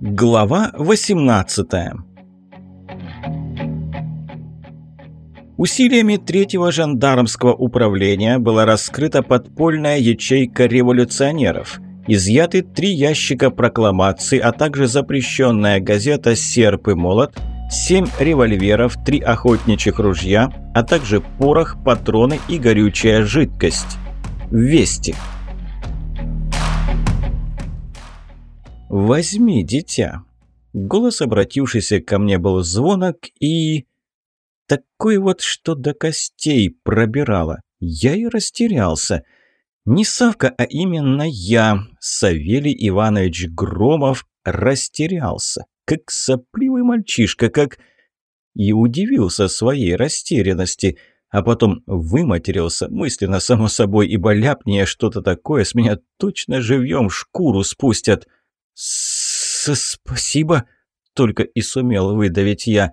Глава 18 Усилиями третьего жандармского управления была раскрыта подпольная ячейка революционеров. Изъяты три ящика прокламаций, а также запрещенная газета «Серп и молот», семь револьверов, три охотничьих ружья, а также порох, патроны и горючая жидкость. Вести. «Возьми, дитя». Голос, обратившийся ко мне, был звонок и... Такой вот, что до костей пробирало. Я и растерялся. Не Савка, а именно я, Савелий Иванович Громов, растерялся. Как сопливый мальчишка, как... И удивился своей растерянности – а потом выматерился, мысленно, само собой, ибо ляпнее что-то такое, с меня точно живьем шкуру спустят. С «Спасибо», — только и сумел выдавить я.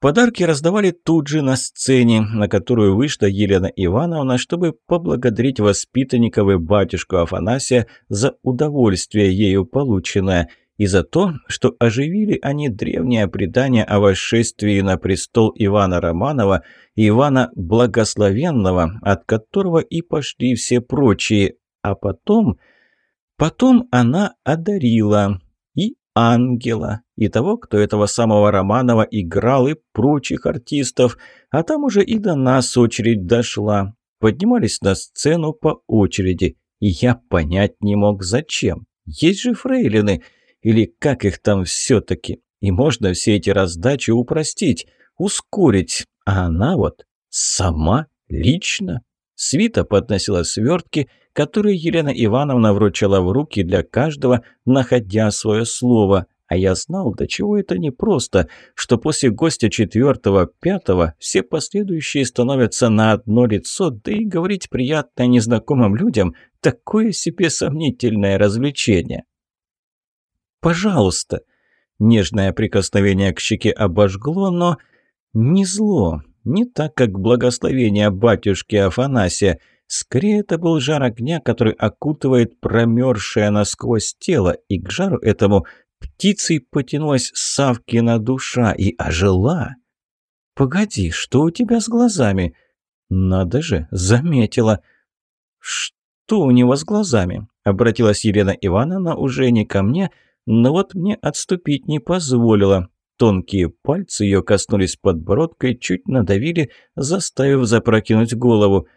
Подарки раздавали тут же на сцене, на которую вышла Елена Ивановна, чтобы поблагодарить воспитанников и батюшку Афанасия за удовольствие ею полученное — и за то, что оживили они древнее предание о восшествии на престол Ивана Романова Ивана Благословенного, от которого и пошли все прочие, а потом... Потом она одарила и ангела, и того, кто этого самого Романова играл, и прочих артистов, а там уже и до нас очередь дошла. Поднимались на сцену по очереди, и я понять не мог, зачем. Есть же фрейлины — или как их там все-таки. И можно все эти раздачи упростить, ускорить. А она вот сама, лично. Свита подносила свертки, которые Елена Ивановна вручала в руки для каждого, находя свое слово. А я знал, до чего это непросто, что после гостя четвертого-пятого все последующие становятся на одно лицо, да и говорить приятно незнакомым людям – такое себе сомнительное развлечение. Пожалуйста!» Нежное прикосновение к щеке обожгло, но не зло, не так, как благословение батюшки Афанасия. Скорее, это был жар огня, который окутывает промерзшее насквозь тело, и к жару этому птицей потянулась Савкина душа и ожила. «Погоди, что у тебя с глазами?» «Надо же, заметила». «Что у него с глазами?» — обратилась Елена Ивановна уже не ко мне, — но вот мне отступить не позволила. Тонкие пальцы ее коснулись подбородка и чуть надавили, заставив запрокинуть голову.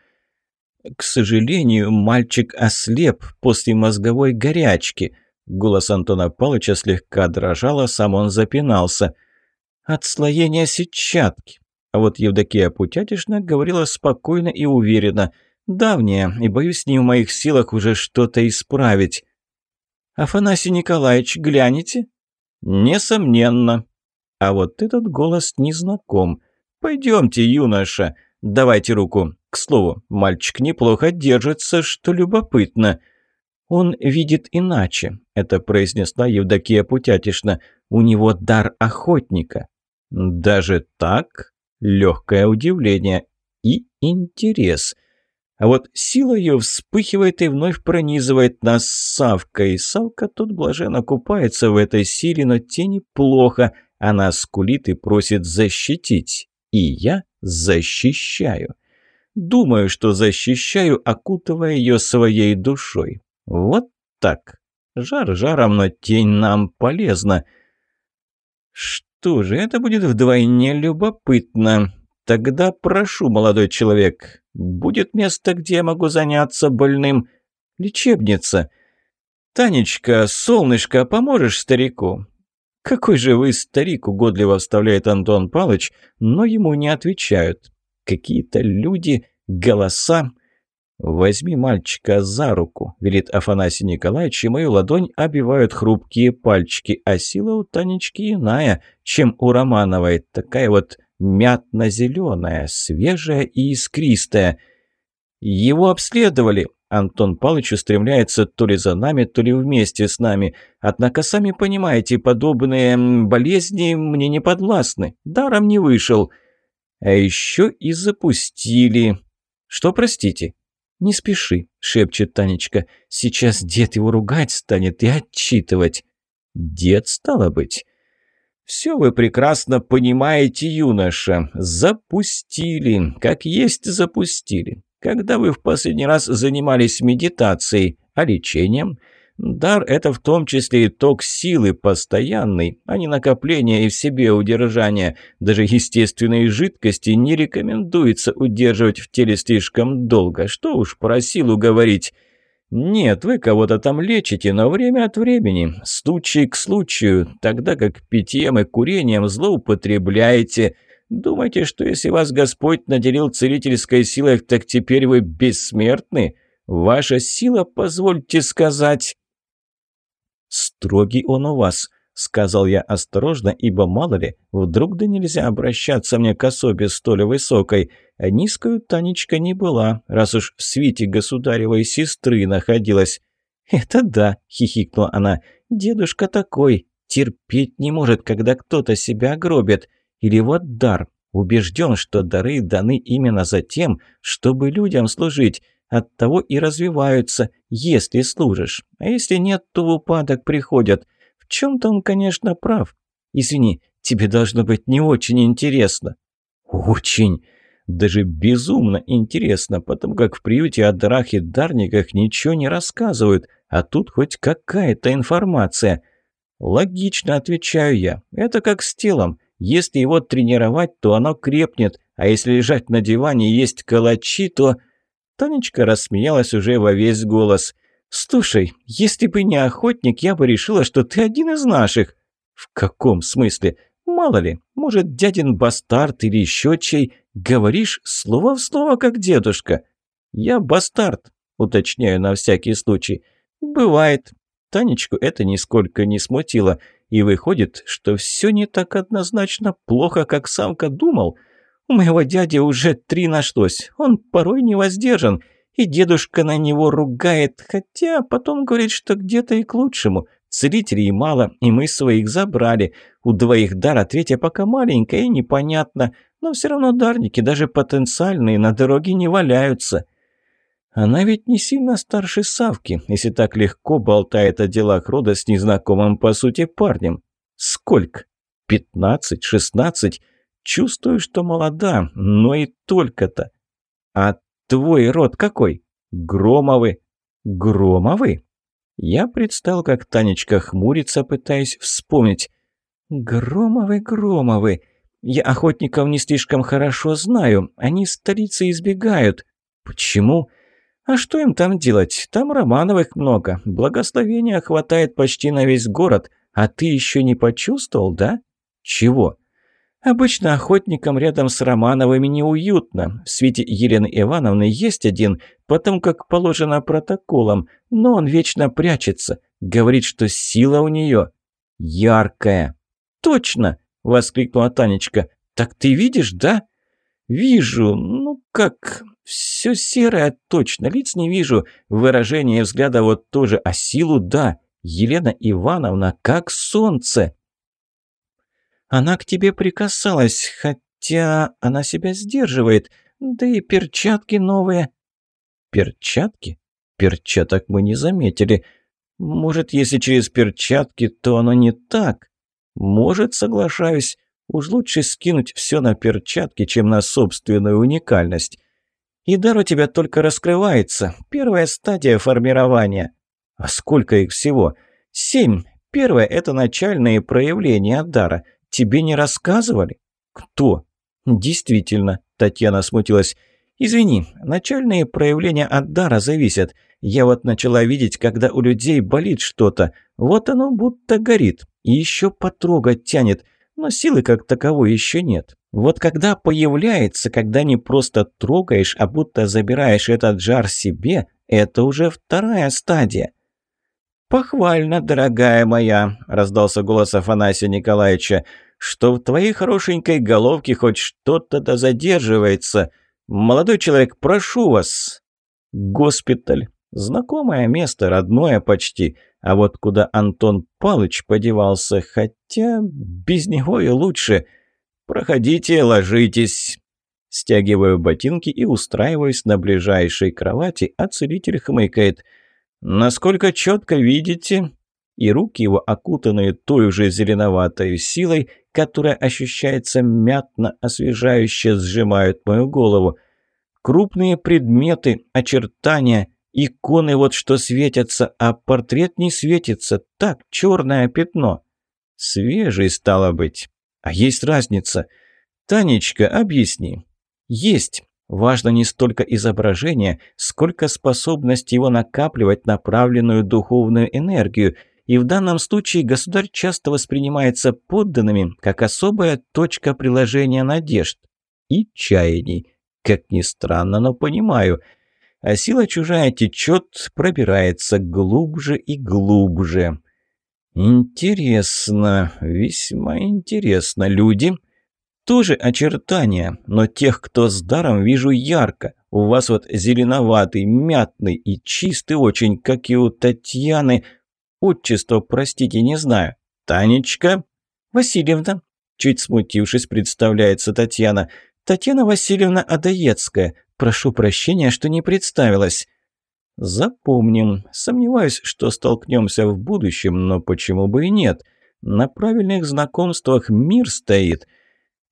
«К сожалению, мальчик ослеп после мозговой горячки». Голос Антона Павловича слегка дрожал, а сам он запинался. «Отслоение сетчатки». А вот Евдокия Путятишна говорила спокойно и уверенно. «Давняя, и, боюсь, не в моих силах уже что-то исправить». «Афанасий Николаевич, глянете?» «Несомненно». А вот этот голос незнаком. «Пойдемте, юноша, давайте руку. К слову, мальчик неплохо держится, что любопытно». «Он видит иначе», — это произнесла Евдокия Путятишна. «У него дар охотника». «Даже так?» Легкое удивление и интерес. А вот сила ее вспыхивает и вновь пронизывает нас Савкой. Савка тут блаженно купается в этой силе, но тени плохо. Она скулит и просит защитить. И я защищаю. Думаю, что защищаю, окутывая ее своей душой. Вот так. Жар жаром, но тень нам полезна. Что же, это будет вдвойне любопытно. Тогда прошу, молодой человек, будет место, где я могу заняться больным? Лечебница. Танечка, солнышко, поможешь старику? Какой же вы старик, угодливо вставляет Антон Палыч, но ему не отвечают. Какие-то люди, голоса. «Возьми мальчика за руку», — велит Афанасий Николаевич, и мою ладонь обивают хрупкие пальчики, а сила у Танечки иная, чем у Романовой, такая вот мятно-зеленая, свежая и искристая. Его обследовали. Антон Павлович устремляется то ли за нами, то ли вместе с нами. Однако, сами понимаете, подобные болезни мне не подвластны. Даром не вышел. А еще и запустили. Что, простите? «Не спеши», — шепчет Танечка. «Сейчас дед его ругать станет и отчитывать». «Дед, стало быть?» «Все вы прекрасно понимаете, юноша. Запустили. Как есть запустили. Когда вы в последний раз занимались медитацией, а лечением?» Дар – это в том числе итог силы постоянный, а не накопление и в себе удержание. Даже естественные жидкости не рекомендуется удерживать в теле слишком долго. Что уж про силу говорить. Нет, вы кого-то там лечите, но время от времени, случай к случаю, тогда как питьем и курением злоупотребляете. Думаете, что если вас Господь наделил целительской силой, так теперь вы бессмертны? Ваша сила, позвольте сказать... «Строгий он у вас», — сказал я осторожно, ибо мало ли, вдруг да нельзя обращаться мне к особе столь высокой. Низкую Танечка не была, раз уж в свите государевой сестры находилась. «Это да», — хихикнула она, — «дедушка такой, терпеть не может, когда кто-то себя гробит. Или вот дар, убежден, что дары даны именно за тем, чтобы людям служить». Оттого и развиваются, если служишь. А если нет, то в упадок приходят. В чем-то он, конечно, прав. Извини, тебе должно быть не очень интересно. Очень. Даже безумно интересно, потому как в приюте о дарах и дарниках ничего не рассказывают, а тут хоть какая-то информация. Логично, отвечаю я. Это как с телом. Если его тренировать, то оно крепнет, а если лежать на диване и есть калачи, то... Танечка рассмеялась уже во весь голос. «Слушай, если бы не охотник, я бы решила, что ты один из наших». «В каком смысле? Мало ли, может, дядин бастард или еще чей. Говоришь слово в слово, как дедушка». «Я бастард», уточняю на всякий случай. «Бывает». Танечку это нисколько не смутило. И выходит, что все не так однозначно плохо, как самка думал – у моего дяди уже три нашлось. Он порой не воздержан, и дедушка на него ругает, хотя потом говорит, что где-то и к лучшему. Целителей мало, и мы своих забрали. У двоих дар, а третья пока маленькая и непонятно. Но все равно дарники, даже потенциальные, на дороге не валяются. Она ведь не сильно старше Савки, если так легко болтает о делах рода с незнакомым, по сути, парнем. Сколько? Пятнадцать? Шестнадцать? Чувствую, что молода, но и только-то. А твой род какой? Громовы. Громовы? Я представил, как Танечка хмурится, пытаясь вспомнить. Громовы, Громовы. Я охотников не слишком хорошо знаю. Они столицы избегают. Почему? А что им там делать? Там Романовых много. Благословения хватает почти на весь город. А ты еще не почувствовал, да? Чего? Обычно охотникам рядом с Романовыми неуютно. В свете Елены Ивановны есть один, потому как положено протоколом, но он вечно прячется. Говорит, что сила у нее яркая. «Точно!» – воскликнула Танечка. «Так ты видишь, да?» «Вижу. Ну как? Все серое точно. Лиц не вижу. Выражение взгляда вот тоже. А силу – да. Елена Ивановна как солнце». Она к тебе прикасалась, хотя она себя сдерживает. Да и перчатки новые». «Перчатки? Перчаток мы не заметили. Может, если через перчатки, то оно не так? Может, соглашаюсь. Уж лучше скинуть все на перчатки, чем на собственную уникальность. И дар у тебя только раскрывается. Первая стадия формирования. А сколько их всего? Семь. Первое – это начальные проявления дара – Тебе не рассказывали? Кто? Действительно, Татьяна смутилась. Извини, начальные проявления от дара зависят. Я вот начала видеть, когда у людей болит что-то. Вот оно будто горит. И еще потрогать тянет. Но силы как таковой еще нет. Вот когда появляется, когда не просто трогаешь, а будто забираешь этот жар себе, это уже вторая стадия. «Похвально, дорогая моя», – раздался голос Афанасия Николаевича что в твоей хорошенькой головке хоть что-то да задерживается. Молодой человек, прошу вас. Госпиталь. Знакомое место, родное почти. А вот куда Антон Палыч подевался, хотя без него и лучше. Проходите, ложитесь. Стягиваю ботинки и устраиваюсь на ближайшей кровати, а целитель хмыкает. «Насколько четко видите?» И руки его, окутанные той же зеленоватой силой, которая ощущается мятно, освежающе сжимают мою голову. Крупные предметы, очертания, иконы вот что светятся, а портрет не светится, так, черное пятно. Свежий, стало быть. А есть разница. Танечка, объясни. Есть. Важно не столько изображение, сколько способность его накапливать направленную духовную энергию. И в данном случае государь часто воспринимается подданными как особая точка приложения надежд и чаяний. Как ни странно, но понимаю. А сила чужая течет, пробирается глубже и глубже. Интересно, весьма интересно. Люди тоже очертания, но тех, кто с даром, вижу ярко. У вас вот зеленоватый, мятный и чистый очень, как и у Татьяны. Отчество, простите, не знаю. Танечка? Васильевна. Чуть смутившись, представляется Татьяна. Татьяна Васильевна Адаецкая. Прошу прощения, что не представилась. Запомним. Сомневаюсь, что столкнемся в будущем, но почему бы и нет? На правильных знакомствах мир стоит.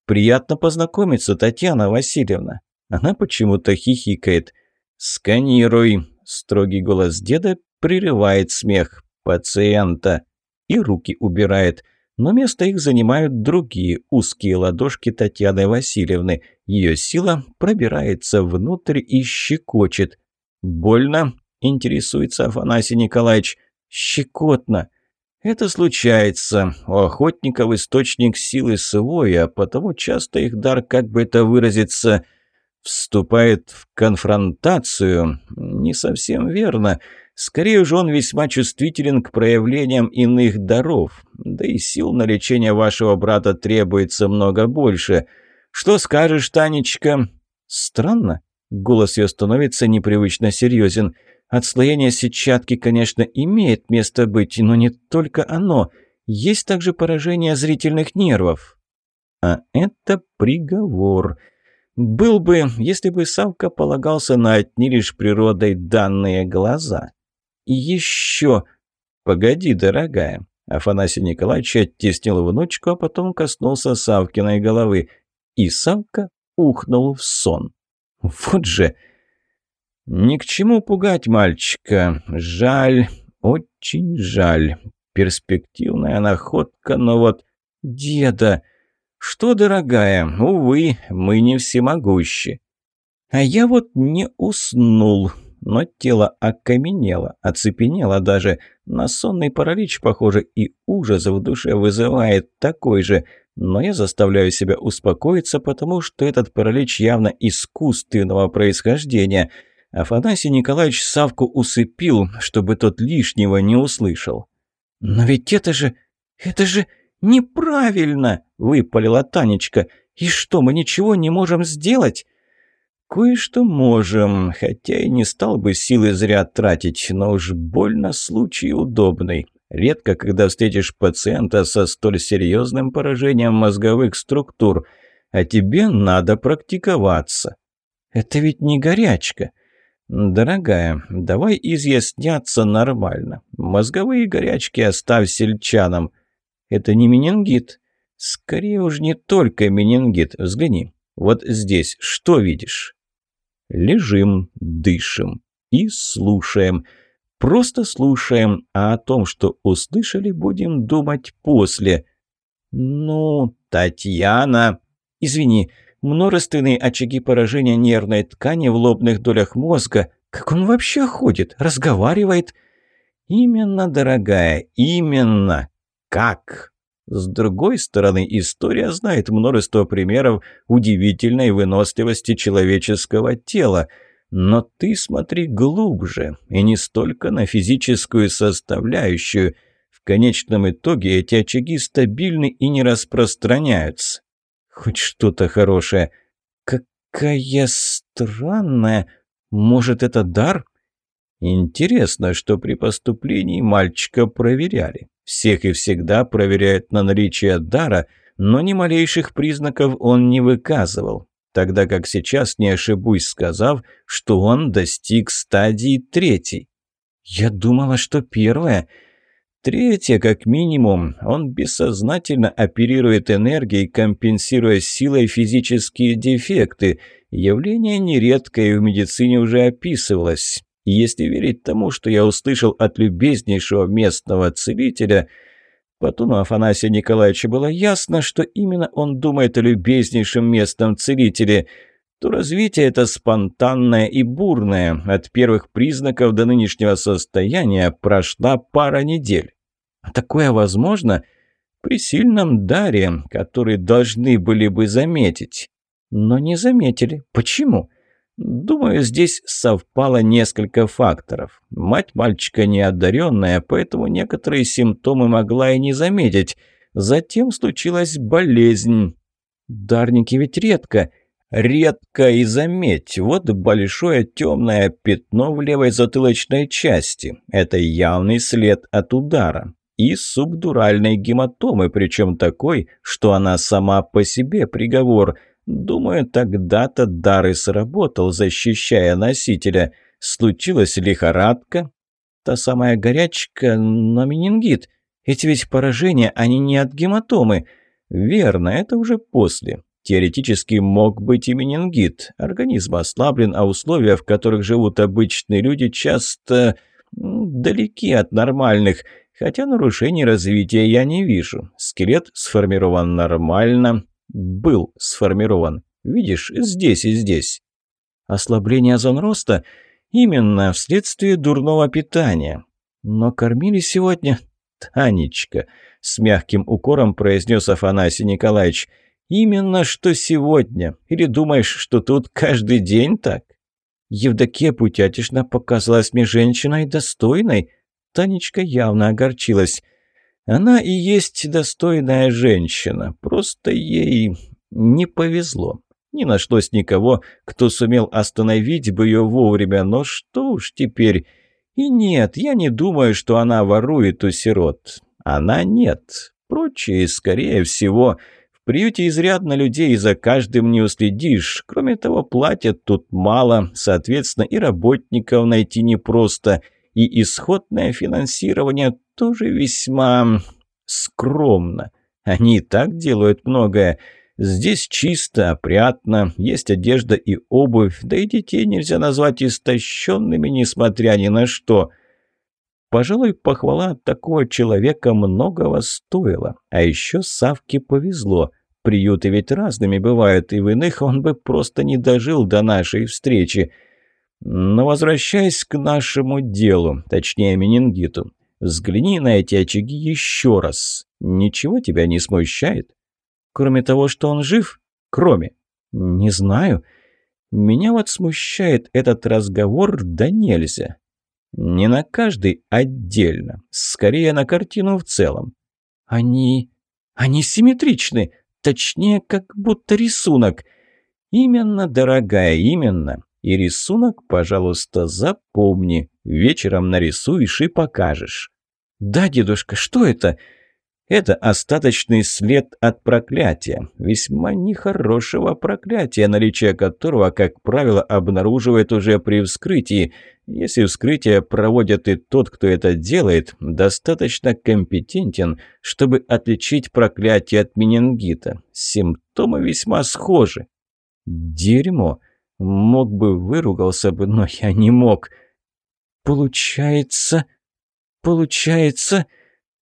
Приятно познакомиться, Татьяна Васильевна. Она почему-то хихикает. Сканируй. Строгий голос деда прерывает смех пациента и руки убирает но место их занимают другие узкие ладошки Татьяны Васильевны. Ее сила пробирается внутрь и щекочет. «Больно?» – интересуется Афанасий Николаевич. «Щекотно. Это случается. У охотников источник силы свой, а потому часто их дар, как бы это выразиться, вступает в конфронтацию. Не совсем верно». Скорее уж он весьма чувствителен к проявлениям иных даров. Да и сил на лечение вашего брата требуется много больше. Что скажешь, Танечка?» «Странно». Голос ее становится непривычно серьезен. Отслоение сетчатки, конечно, имеет место быть, но не только оно. Есть также поражение зрительных нервов. А это приговор. Был бы, если бы Савка полагался на одни лишь природой данные глаза. И еще... Погоди, дорогая. Афанасий Николаевич оттеснил внучку, а потом коснулся Савкиной головы. И Савка ухнул в сон. Вот же... Ни к чему пугать мальчика. Жаль, очень жаль. Перспективная находка, но вот... Деда... Что, дорогая, увы, мы не всемогущи. А я вот не уснул но тело окаменело, оцепенело даже. На сонный паралич, похоже, и ужас в душе вызывает такой же. Но я заставляю себя успокоиться, потому что этот паралич явно искусственного происхождения. Афанасий Николаевич Савку усыпил, чтобы тот лишнего не услышал. «Но ведь это же... это же неправильно!» – выпалила Танечка. «И что, мы ничего не можем сделать?» «Кое-что можем, хотя и не стал бы силы зря тратить, но уж больно случай удобный. Редко, когда встретишь пациента со столь серьезным поражением мозговых структур, а тебе надо практиковаться». «Это ведь не горячка». «Дорогая, давай изъясняться нормально. Мозговые горячки оставь сельчанам. Это не менингит. Скорее уж не только менингит. Взгляни. Вот здесь что видишь?» Лежим, дышим и слушаем. Просто слушаем, а о том, что услышали, будем думать после. Ну, Татьяна... Извини, множественные очаги поражения нервной ткани в лобных долях мозга. Как он вообще ходит, разговаривает? Именно, дорогая, именно. Как? С другой стороны, история знает множество примеров удивительной выносливости человеческого тела. Но ты смотри глубже, и не столько на физическую составляющую. В конечном итоге эти очаги стабильны и не распространяются. Хоть что-то хорошее. Какая странная. Может, это дар? Интересно, что при поступлении мальчика проверяли. Всех и всегда проверяют на наличие дара, но ни малейших признаков он не выказывал. тогда как сейчас не ошибусь, сказав, что он достиг стадии третьей. Я думала, что первая. Третья, как минимум, он бессознательно оперирует энергией, компенсируя силой физические дефекты. Явление нередкое и в медицине уже описывалось. Если верить тому, что я услышал от любезнейшего местного целителя, по тону Афанасия Николаевича было ясно, что именно он думает о любезнейшем местном целителе, то развитие это спонтанное и бурное. От первых признаков до нынешнего состояния прошла пара недель. А такое возможно при сильном даре, который должны были бы заметить. Но не заметили. Почему? Думаю, здесь совпало несколько факторов. Мать мальчика неодаренная, поэтому некоторые симптомы могла и не заметить. Затем случилась болезнь. Дарники ведь редко. Редко и заметь, вот большое темное пятно в левой затылочной части. Это явный след от удара. И субдуральной гематомы, причем такой, что она сама по себе приговор – Думаю, тогда-то дар и сработал, защищая носителя. Случилась лихорадка, та самая горячка, но менингит. Эти ведь поражения, они не от гематомы. Верно, это уже после. Теоретически мог быть и менингит. Организм ослаблен, а условия, в которых живут обычные люди, часто далеки от нормальных. Хотя нарушений развития я не вижу. Скелет сформирован нормально, был сформирован. Видишь, здесь и здесь. Ослабление зон роста именно вследствие дурного питания. Но кормили сегодня... Танечка, с мягким укором произнес Афанасий Николаевич. Именно что сегодня. Или думаешь, что тут каждый день так? Евдокия Путятишна показалась мне женщиной достойной. Танечка явно огорчилась. Она и есть достойная женщина, просто ей не повезло. Не нашлось никого, кто сумел остановить бы ее вовремя, но что уж теперь. И нет, я не думаю, что она ворует у сирот. Она нет. Прочие, скорее всего, в приюте изрядно людей, и за каждым не уследишь. Кроме того, платят тут мало, соответственно, и работников найти непросто – и исходное финансирование тоже весьма скромно. Они и так делают многое. Здесь чисто, опрятно, есть одежда и обувь, да и детей нельзя назвать истощенными, несмотря ни на что. Пожалуй, похвала от такого человека многого стоила. А еще Савке повезло. Приюты ведь разными бывают, и в иных он бы просто не дожил до нашей встречи. Но возвращаясь к нашему делу, точнее менингиту, взгляни на эти очаги еще раз. Ничего тебя не смущает? Кроме того, что он жив? Кроме? Не знаю. Меня вот смущает этот разговор, да нельзя. Не на каждый отдельно, скорее на картину в целом. Они... они симметричны, точнее, как будто рисунок. Именно, дорогая, именно. И рисунок, пожалуйста, запомни. Вечером нарисуешь и покажешь». «Да, дедушка, что это?» «Это остаточный след от проклятия. Весьма нехорошего проклятия, наличие которого, как правило, обнаруживает уже при вскрытии. Если вскрытие проводит и тот, кто это делает, достаточно компетентен, чтобы отличить проклятие от менингита. Симптомы весьма схожи». «Дерьмо!» Мог бы, выругался бы, но я не мог. Получается... Получается,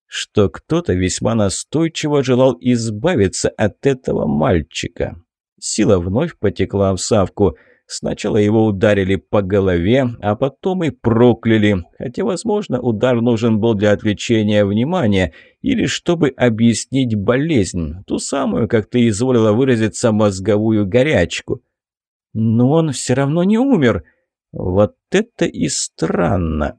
что кто-то весьма настойчиво желал избавиться от этого мальчика. Сила вновь потекла в Савку. Сначала его ударили по голове, а потом и прокляли. Хотя, возможно, удар нужен был для отвлечения внимания или чтобы объяснить болезнь, ту самую, как ты изволила выразиться, мозговую горячку. Но он все равно не умер. Вот это и странно.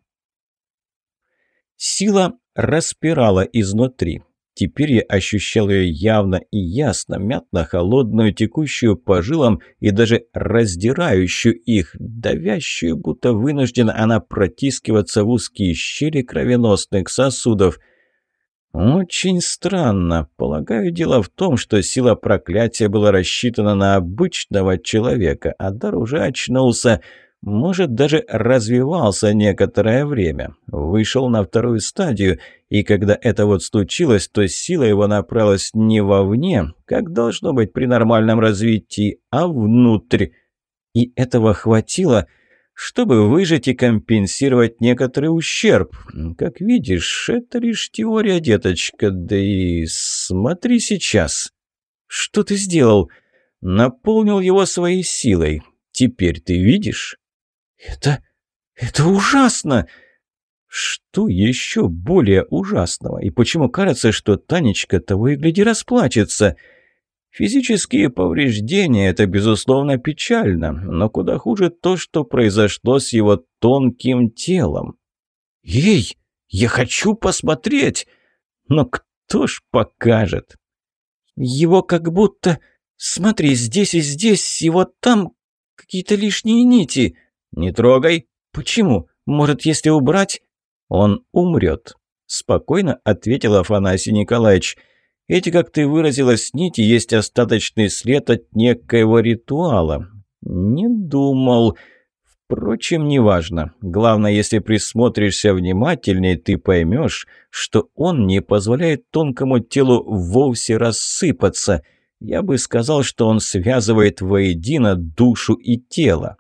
Сила распирала изнутри. Теперь я ощущал ее явно и ясно, мятно-холодную, текущую по жилам и даже раздирающую их, давящую, будто вынуждена она протискиваться в узкие щели кровеносных сосудов. Очень странно. Полагаю, дело в том, что сила проклятия была рассчитана на обычного человека, а дар уже очнулся, может, даже развивался некоторое время. Вышел на вторую стадию, и когда это вот случилось, то сила его направилась не вовне, как должно быть при нормальном развитии, а внутрь. И этого хватило – чтобы выжить и компенсировать некоторый ущерб. Как видишь, это лишь теория, деточка, да и смотри сейчас. Что ты сделал? Наполнил его своей силой. Теперь ты видишь? Это... это ужасно! Что еще более ужасного? И почему кажется, что Танечка того и гляди расплачется?» Физические повреждения – это, безусловно, печально, но куда хуже то, что произошло с его тонким телом. «Ей, я хочу посмотреть!» «Но кто ж покажет?» «Его как будто... Смотри, здесь и здесь, и вот там какие-то лишние нити». «Не трогай». «Почему? Может, если убрать...» «Он умрет», – спокойно ответил Афанасий Николаевич – эти, как ты выразилась, нити есть остаточный след от некоего ритуала. Не думал. Впрочем, неважно. Главное, если присмотришься внимательнее, ты поймешь, что он не позволяет тонкому телу вовсе рассыпаться. Я бы сказал, что он связывает воедино душу и тело.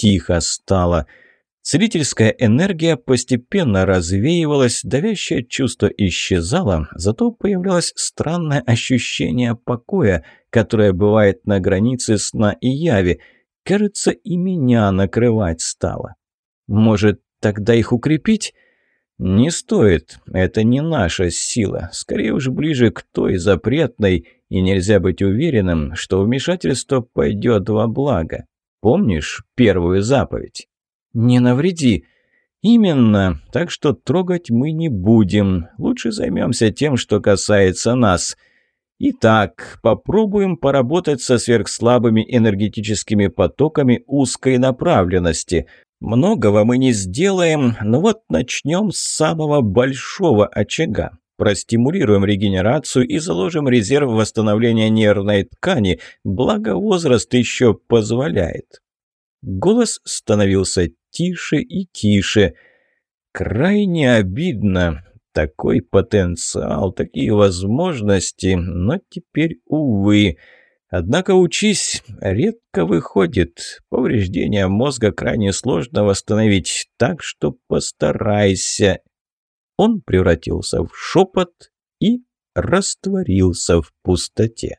Тихо стало. — Целительская энергия постепенно развеивалась, давящее чувство исчезало, зато появлялось странное ощущение покоя, которое бывает на границе сна и яви. Кажется, и меня накрывать стало. Может, тогда их укрепить? Не стоит, это не наша сила, скорее уж ближе к той запретной, и нельзя быть уверенным, что вмешательство пойдет во благо. Помнишь первую заповедь? «Не навреди». «Именно. Так что трогать мы не будем. Лучше займемся тем, что касается нас. Итак, попробуем поработать со сверхслабыми энергетическими потоками узкой направленности. Многого мы не сделаем, но вот начнем с самого большого очага. Простимулируем регенерацию и заложим резерв восстановления нервной ткани, благо возраст еще позволяет». Голос становился тише и тише. Крайне обидно. Такой потенциал, такие возможности, но теперь, увы. Однако учись, редко выходит. Повреждения мозга крайне сложно восстановить, так что постарайся. Он превратился в шепот и растворился в пустоте.